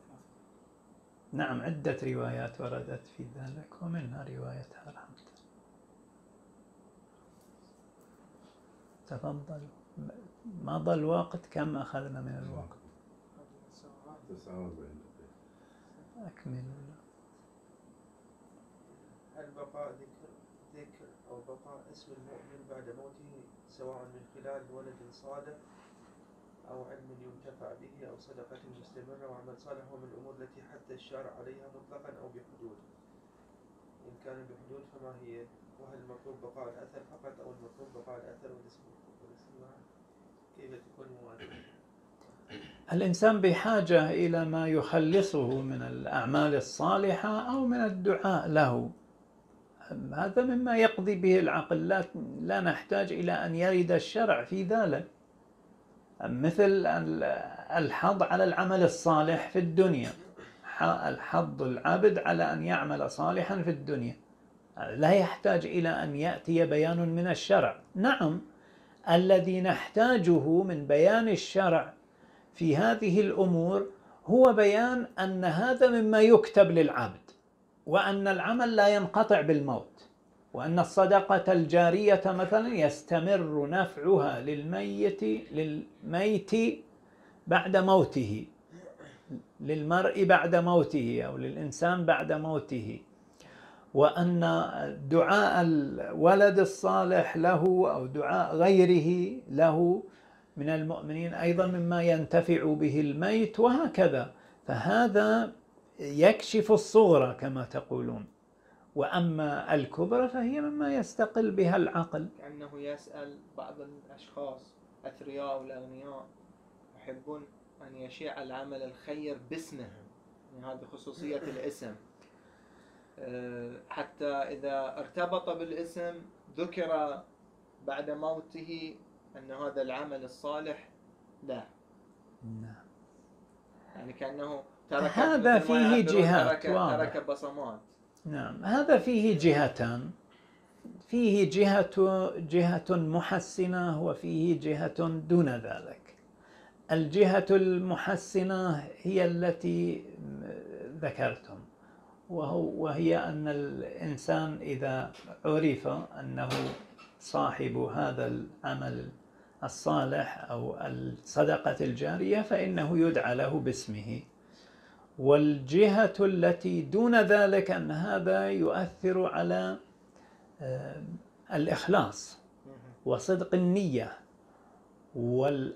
نعم عدة روايات وردت في ذلك ومنها رواية حرام تفضل. مضى الوقت كم أخذنا من الوقت؟ 49 دقيقة أكملوا هل بقاء ذكر ذكر أو بقاء اسم المؤمن بعد موته؟ سواء من خلال ولد صالح أو علم ينتفع به أو صدقة مستمرة وعمل صالح هو من الأمور التي حث الشارع عليها مطلقا أو بحدود إن كان بحدود فما هي وهل المطلوب بقاء الأثر فقط أو المطلوب بقاء الأثر والاسم؟ كيف تكون موازنة؟ الإنسان بحاجة إلى ما يخلصه من الأعمال الصالحة أو من الدعاء له هذا مما يقضي به العقل لا, لا نحتاج إلى أن يرد الشرع في ذلك. مثل ال- الحظ على العمل الصالح في الدنيا. الحظ العبد على أن يعمل صالحا في الدنيا. لا يحتاج إلى أن يأتي بيان من الشرع. نعم الذي نحتاجه من بيان الشرع في هذه الأمور هو بيان أن هذا مما يكتب للعبد. وأن العمل لا ينقطع بالموت وأن الصدقة الجارية مثلا يستمر نفعها للميت للميت بعد موته للمرء بعد موته أو للإنسان بعد موته. وأن دعاء الولد الصالح له أو دعاء غيره له من المؤمنين أيضا مما ينتفع به الميت وهكذا. فهذا يكشف الصغرى كما تقولون. وأما الكبرى فهي مما يستقل بها العقل. كأنه يسأل بعض الأشخاص أثرياء والأغنياء يحبون أن يشيع العمل الخير باسمهم. يعني هذه خصوصية الاسم. أه، حتى إذا ارتبط بالاسم ذكر بعد موته أن هذا العمل الصالح لا. نعم. يعني كأنه ترك هذا فيه جهات ترك, واضح. ترك بصمات. نعم هذا فيه جهتان. فيه جهة جهة محسنة وفيه جهة دون ذلك. الجهة المحسنة هي التي ذكرتم وهو وهي أن الإنسان إذا عرف أنه صاحب هذا العمل الصالح أو الصدقة الجارية فإنه يدعى له باسمه. والجهة التي دون ذلك أن هذا يؤثر على آه، الإخلاص وصدق النية وال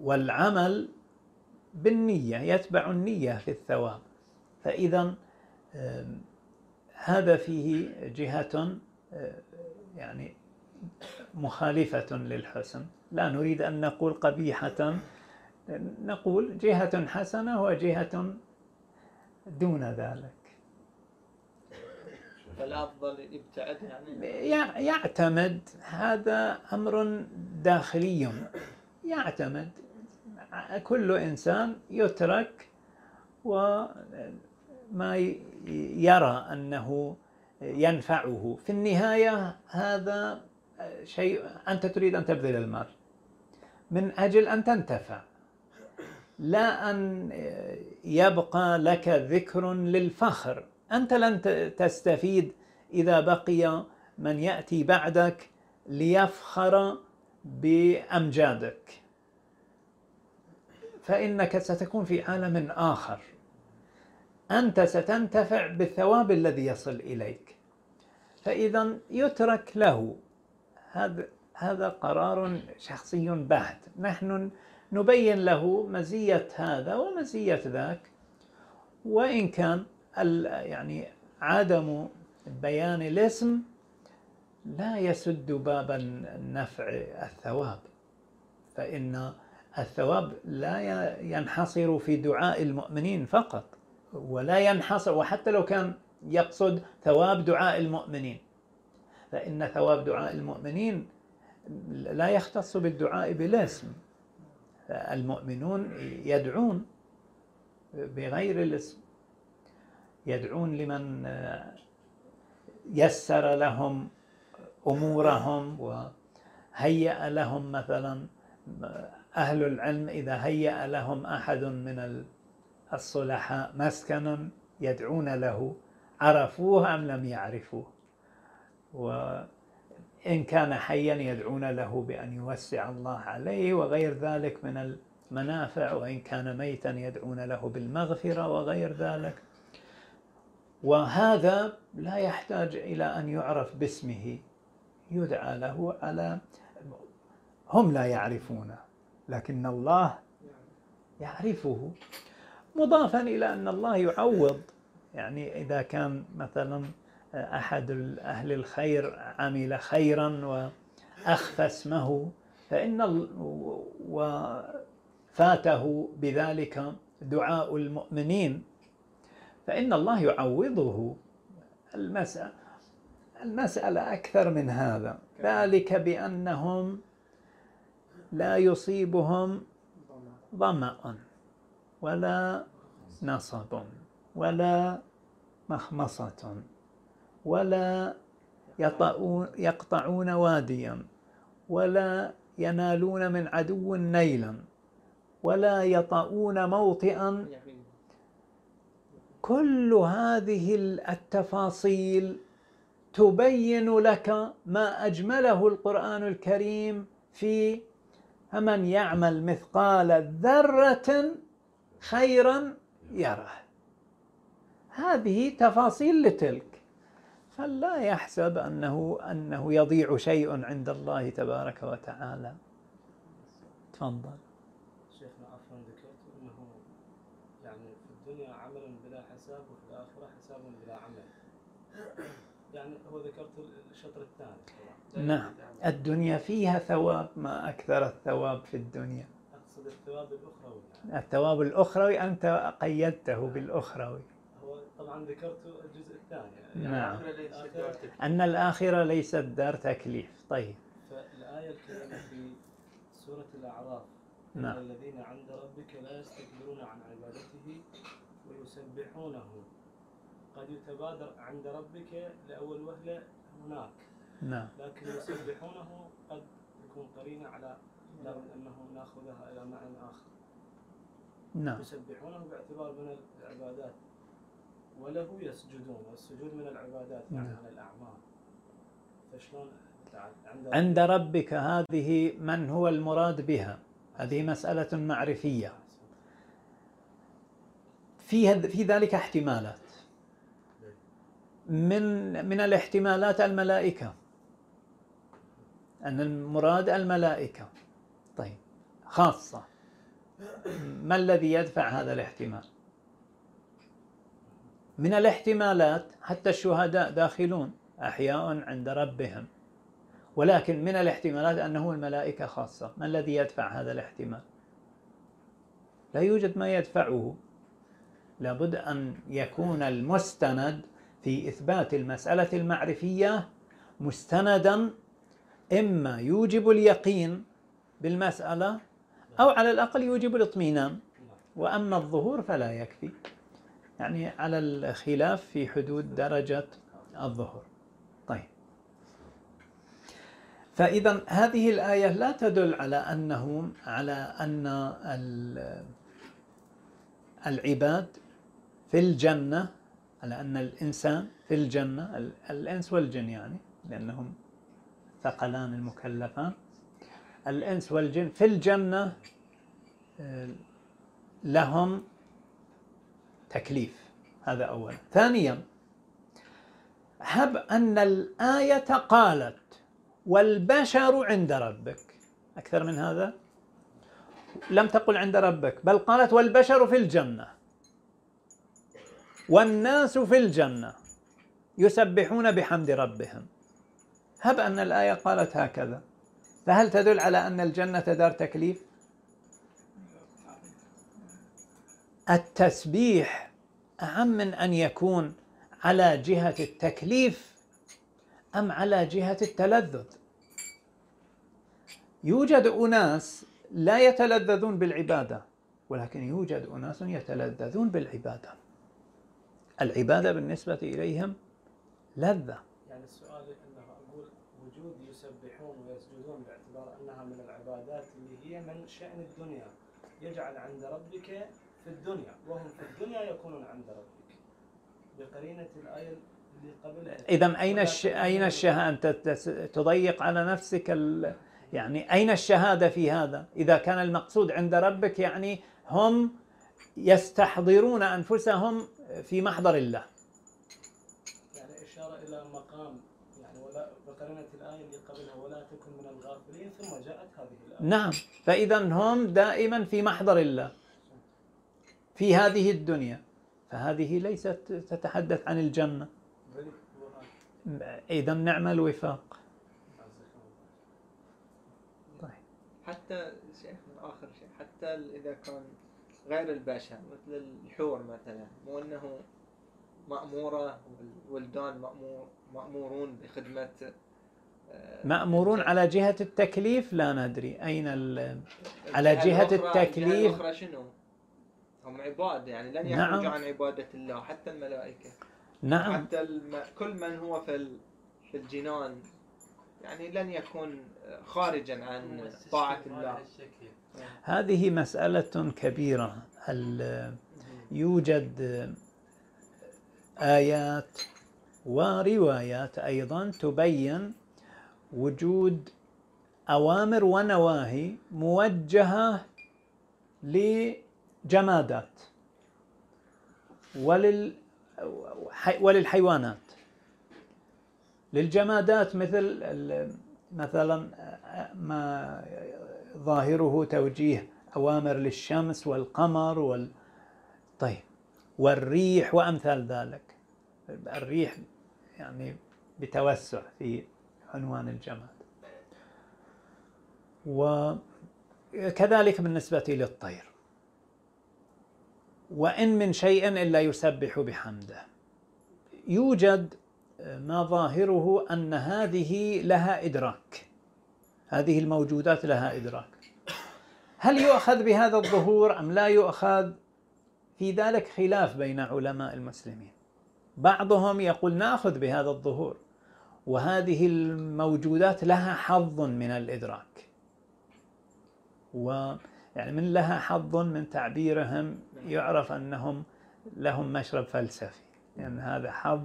والعمل بالنية يتبع النية في الثواب. فإذا آم، هذا فيه جهة آه، يعني مخالفة للحسن. لا نريد أن نقول قبيحة نقول جهة حسنة وجهة دون ذلك. فالأفضل الابتعاد يعني؟ يع- يعتمد. هذا أمر داخلي. يعتمد. كل إنسان يترك وما يرى أنه ينفعه. في النهاية هذا شيء أنت تريد أن تبذل المال. من أجل أن تنتفع. لا أن يبقى لك ذكر للفخر. أنت لن تستفيد إذا بقي من يأتي بعدك ليفخر بأمجادك. فإنك ستكون في عالم آخر. أنت ستنتفع بالثواب الذي يصل إليك. فإذا يترك له. هذا هذا قرار شخصي بحت نحن نبين له مزية هذا ومزية ذاك. وإن كان يعني عدم بيان الاسم لا يسد باب النفع الثواب. فإن الثواب لا ينحصر في دعاء المؤمنين فقط ولا ينحصر وحتى لو كان يقصد ثواب دعاء المؤمنين. فإن ثواب دعاء المؤمنين لا يختص بالدعاء بالاسم. المؤمنون يدعون بغير الاسم يدعون لمن يسر لهم أمورهم وهيأ لهم مثلا أهل العلم إذا هيأ لهم أحد من الصلحاء مسكنا يدعون له عرفوه أم لم يعرفوه؟ وان كان حيا يدعون له بأن يوسع الله عليه وغير ذلك من المنافع وإن كان ميتا يدعون له بالمغفرة وغير ذلك. وهذا لا يحتاج إلى أن يعرف باسمه يدعى له على هم لا يعرفونه لكن الله يعرفه. مضافا إلى أن الله يعوض يعني إذا كان مثلا أحد أهل الخير عمل خيرا وأخفى اسمه ال- وفاته بذلك دعاء المؤمنين. فإن الله يعوضه. المسألة المسألة أكثر من هذا. ذلك بأنهم لا يصيبهم ظمأ ولا نصب ولا مخمصة. ولا يقطعون واديا ولا ينالون من عدو نيلا ولا يطؤون موطئا. كل هذه التفاصيل تبين لك ما أجمله القرآن الكريم في فمن يعمل مثقال ذرة خيرا يره هذه تفاصيل لتلك. فلا يحسب انه أنه يضيع شيء عند الله تبارك وتعالى تفضل شيخنا عفوا ذكرت أنه يعني في الدنيا عمل بلا حساب وفي الآخرة حساب بلا عمل. يعني هو ذكرت الشطر الثاني. نعم الدنيا فيها ثواب ما أكثر الثواب في الدنيا أقصد الثواب الأخروي يعني. الثواب الأخروي أنت قيدته بالأخروي هو طبعا ذكرت الجزء الثاني. نعم. الآخرة ليست دار تكليف. أن الآخرة ليست دار تكليف. طيب. فالآية الكريمة في سورة الأعراف نعم. الذين عند ربك لا يستكبرون عن عبادته ويسبحونه. قد يتبادر عند ربك لأول وهلة هناك. نعم. لكن يسبحونه قد يكون قرينة على لابد أنه ناخذها إلى معنى آخر. نعم. يسبحونه باعتبار من العبادات. وله يسجدون والسجود من العبادات يعني نعم. من الأعمال. فشلون عند ربك هذه من هو المراد بها؟ هذه مسألة معرفية. في في ذلك احتمالات. من من الاحتمالات الملائكة. أن المراد الملائكة. طيب خاصة. ما الذي يدفع هذا الاحتمال؟ من الاحتمالات حتى الشهداء داخلون أحياء عند ربهم. ولكن من الاحتمالات أنه الملائكة خاصة. ما الذي يدفع هذا الاحتمال؟ لا يوجد ما يدفعه. لابد أن يكون المستند في إثبات المسألة المعرفية مستندا إما يوجب اليقين بالمسألة أو على الأقل يوجب الاطمئنان. وأما الظهور فلا يكفي. يعني على الخلاف في حدود درجة الظهور طيب. فإذا هذه الآية لا تدل على أنه على أن ال- العباد في الجنة على أن الإنسان في الجنة ال- الإنس والجن يعني لأنهم ثقلان المكلفان. الإنس والجن في الجنة آه، لهم تكليف. هذا أولا ثانيا هب أن الآية قالت والبشر عند ربك. أكثر من هذا؟ لم تقل عند ربك بل قالت والبشر في الجنة. والناس في الجنة. يسبحون بحمد ربهم. هب أن الآية قالت هكذا. فهل تدل على أن الجنة دار تكليف؟ التسبيح أهم من أن يكون على جهة التكليف أم على جهة التلذذ؟ يوجد أناس لا يتلذذون بالعبادة ولكن يوجد أناس يتلذذون بالعبادة. العبادة بالنسبة إليهم لذة. يعني السؤال أنه أقول وجود يسبحون ويسجدون باعتبار أنها من العبادات اللي هي من شأن الدنيا. يجعل عند ربك في الدنيا وهم في الدنيا يكونون عند ربك. بقرينة الايه اللي قبلها. إذا أين الش... أين الشهادة؟ أنت تضيق على نفسك ال... يعني أين الشهادة في هذا؟ إذا كان المقصود عند ربك يعني هم يستحضرون أنفسهم في محضر الله. يعني إشارة إلى مقام يعني ولا بقرينة الايه اللي قبلها ولا تكن من الغافلين ثم جاءت هذه الآية. نعم. فإذا هم دائما في محضر الله. في هذه الدنيا فهذه ليست تتحدث عن الجنة. إذا نعم الوفاق. طيب حتى شيخ آخر شيء حتى إذا كان غير البشر مثل الحور مثلا مو أنه مأمورة والولدان مأمور مأمورون بخدمة آه، مأمورون على جهة التكليف لا ندري أين. على جهة التكليف. هم عباد يعني لن نعم. يخرجوا عن عبادة الله حتى الملائكة. نعم. حتى الم... كل من هو في ال... في الجنان يعني لن يكون خارجا عن طاعة الله. هذه مسألة كبيرة. هل يوجد آيات وروايات أيضا تبين وجود أوامر ونواهي موجهة لجمادات ولل وللحيوانات. للجمادات مثل مثلا ما ظاهره توجيه أوامر للشمس والقمر وال طيب والريح وأمثال ذلك. الريح يعني بتوسع في عنوان الجماد. وكذلك بالنسبة للطير. وإن من شيء إلا يسبح بحمده. يوجد ما ظاهره أن هذه لها إدراك. هذه الموجودات لها إدراك. هل يؤخذ بهذا الظهور أم لا يؤخذ؟ في ذلك خلاف بين علماء المسلمين. بعضهم يقول نأخذ بهذا الظهور وهذه الموجودات لها حظ من الإدراك. و يعني من لها حظ من تعبيرهم يعرف أنهم لهم مشرب فلسفي. لأن يعني هذا حظ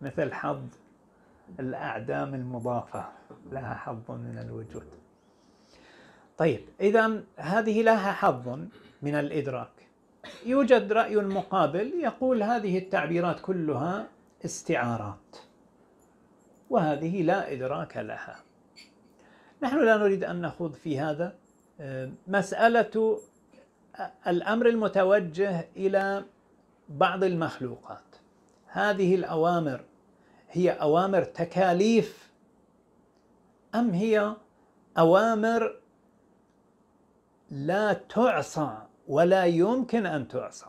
مثل حظ الأعدام المضافة لها حظ من الوجود. طيب إذا هذه لها حظ من الإدراك. يوجد رأي مقابل يقول هذه التعبيرات كلها استعارات وهذه لا إدراك لها. نحن لا نريد أن نخوض في هذا. مسألة الأمر المتوجه إلى بعض المخلوقات. هذه الأوامر هي أوامر تكاليف أم هي أوامر لا تعصى ولا يمكن أن تعصى؟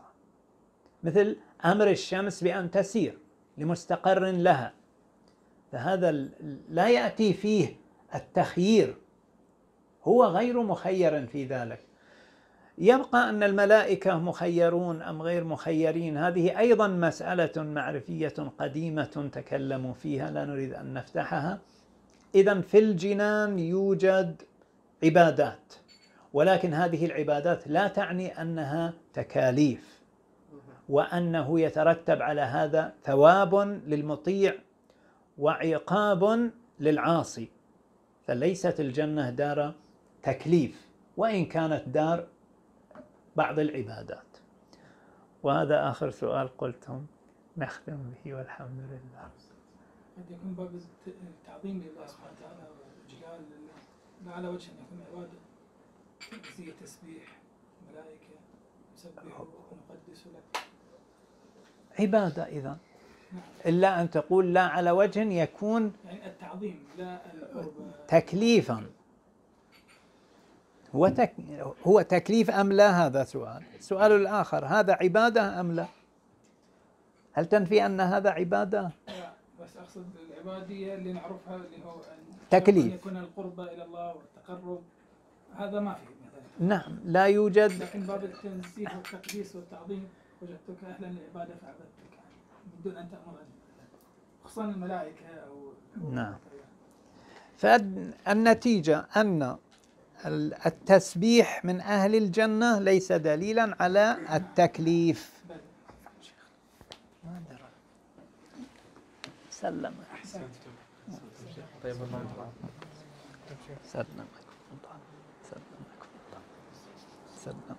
مثل أمر الشمس بأن تسير لمستقر لها. فهذا لا يأتي فيه التخيير. هو غير مخير في ذلك. يبقى أن الملائكة مخيرون أم غير مخيرين؟ هذه أيضا مسألة معرفية قديمة تكلموا فيها لا نريد أن نفتحها. إذا في الجنان يوجد عبادات ولكن هذه العبادات لا تعني أنها تكاليف وأنه يترتب على هذا ثواب للمطيع وعقاب للعاصي. فليست الجنة دار تكليف وإن كانت دار بعض العبادات. وهذا آخر سؤال قلتم. نختم به والحمد لله. قد يكون باب الت- التعظيم لله سبحانه وتعالى واجلال لله لا على وجه أن يكون عبادة. زي تسبيح ملائكة نسبح ونقدس لك. عبادة إذا. نعم. إلا أن تقول لا على وجه يكون يعني التعظيم لا تكليفا. هو تك... هو تكليف أم لا هذا سؤال؟ السؤال الآخر هذا عبادة أم لا؟ هل تنفي أن هذا عبادة؟ لا بس أقصد العبادية اللي نعرفها اللي هو أن تكليف. أن يكون القرب إلى الله والتقرب. هذا ما فيه مثلا. نعم لا يوجد. لكن باب التنزيه والتقديس والتعظيم وجدتك أهلا للعبادة فعبدتك يعني من دون أن تامرني خصوصا الملائكة أو نعم. فالنتيجة أن التسبيح من أهل الجنة ليس دليلا على التكليف. سلمك طيب سلمك سلمك سلمك